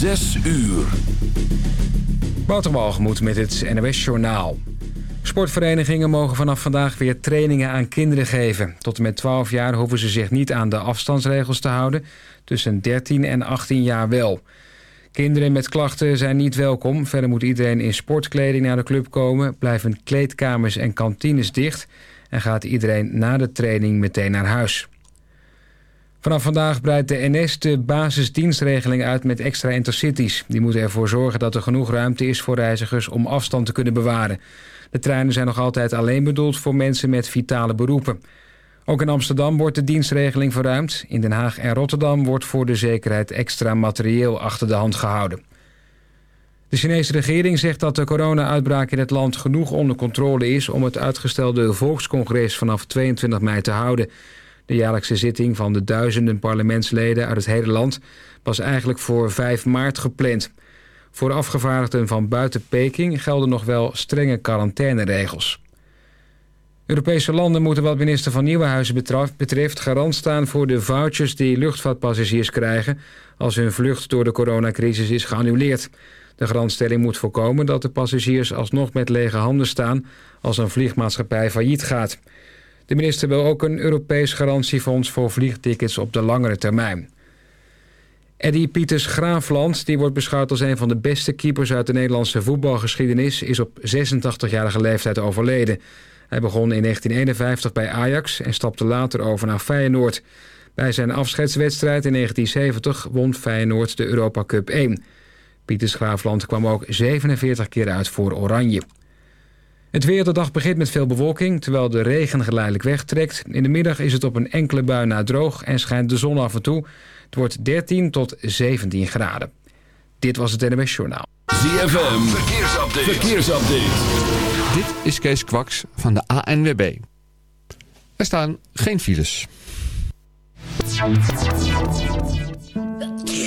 Zes uur. Walgemoed met het NOS Journaal. Sportverenigingen mogen vanaf vandaag weer trainingen aan kinderen geven. Tot en met 12 jaar hoeven ze zich niet aan de afstandsregels te houden. Tussen 13 en 18 jaar wel. Kinderen met klachten zijn niet welkom. Verder moet iedereen in sportkleding naar de club komen. Blijven kleedkamers en kantines dicht. En gaat iedereen na de training meteen naar huis. Vanaf vandaag breidt de NS de basisdienstregeling uit met extra intercities. Die moeten ervoor zorgen dat er genoeg ruimte is voor reizigers om afstand te kunnen bewaren. De treinen zijn nog altijd alleen bedoeld voor mensen met vitale beroepen. Ook in Amsterdam wordt de dienstregeling verruimd. In Den Haag en Rotterdam wordt voor de zekerheid extra materieel achter de hand gehouden. De Chinese regering zegt dat de corona-uitbraak in het land genoeg onder controle is... om het uitgestelde volkscongres vanaf 22 mei te houden. De jaarlijkse zitting van de duizenden parlementsleden uit het hele land... was eigenlijk voor 5 maart gepland. Voor afgevaardigden van buiten Peking gelden nog wel strenge quarantaineregels. Europese landen moeten wat minister van Nieuwenhuizen betreft garant staan voor de vouchers die luchtvaartpassagiers krijgen als hun vlucht door de coronacrisis is geannuleerd. De garantstelling moet voorkomen dat de passagiers alsnog met lege handen staan als een vliegmaatschappij failliet gaat. De minister wil ook een Europees garantiefonds voor vliegtickets op de langere termijn. Eddie Pieters Graafland, die wordt beschouwd als een van de beste keepers uit de Nederlandse voetbalgeschiedenis, is op 86-jarige leeftijd overleden. Hij begon in 1951 bij Ajax en stapte later over naar Feyenoord. Bij zijn afscheidswedstrijd in 1970 won Feyenoord de Europa Cup 1. Pieters Graafland kwam ook 47 keer uit voor Oranje. Het weer de dag begint met veel bewolking, terwijl de regen geleidelijk wegtrekt. In de middag is het op een enkele bui na droog en schijnt de zon af en toe. Het wordt 13 tot 17 graden. Dit was het NMS Journaal. ZFM, verkeersupdate. verkeersupdate. Dit is Kees Kwaks van de ANWB. Er staan geen files.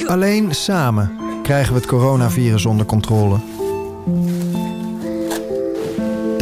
Alleen samen krijgen we het coronavirus onder controle.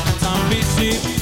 Sleep.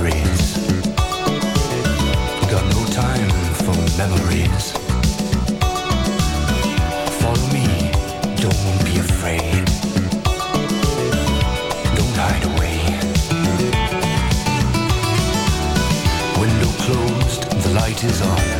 memories. Got no time for memories. Follow me, don't be afraid. Don't hide away. Window closed, the light is on.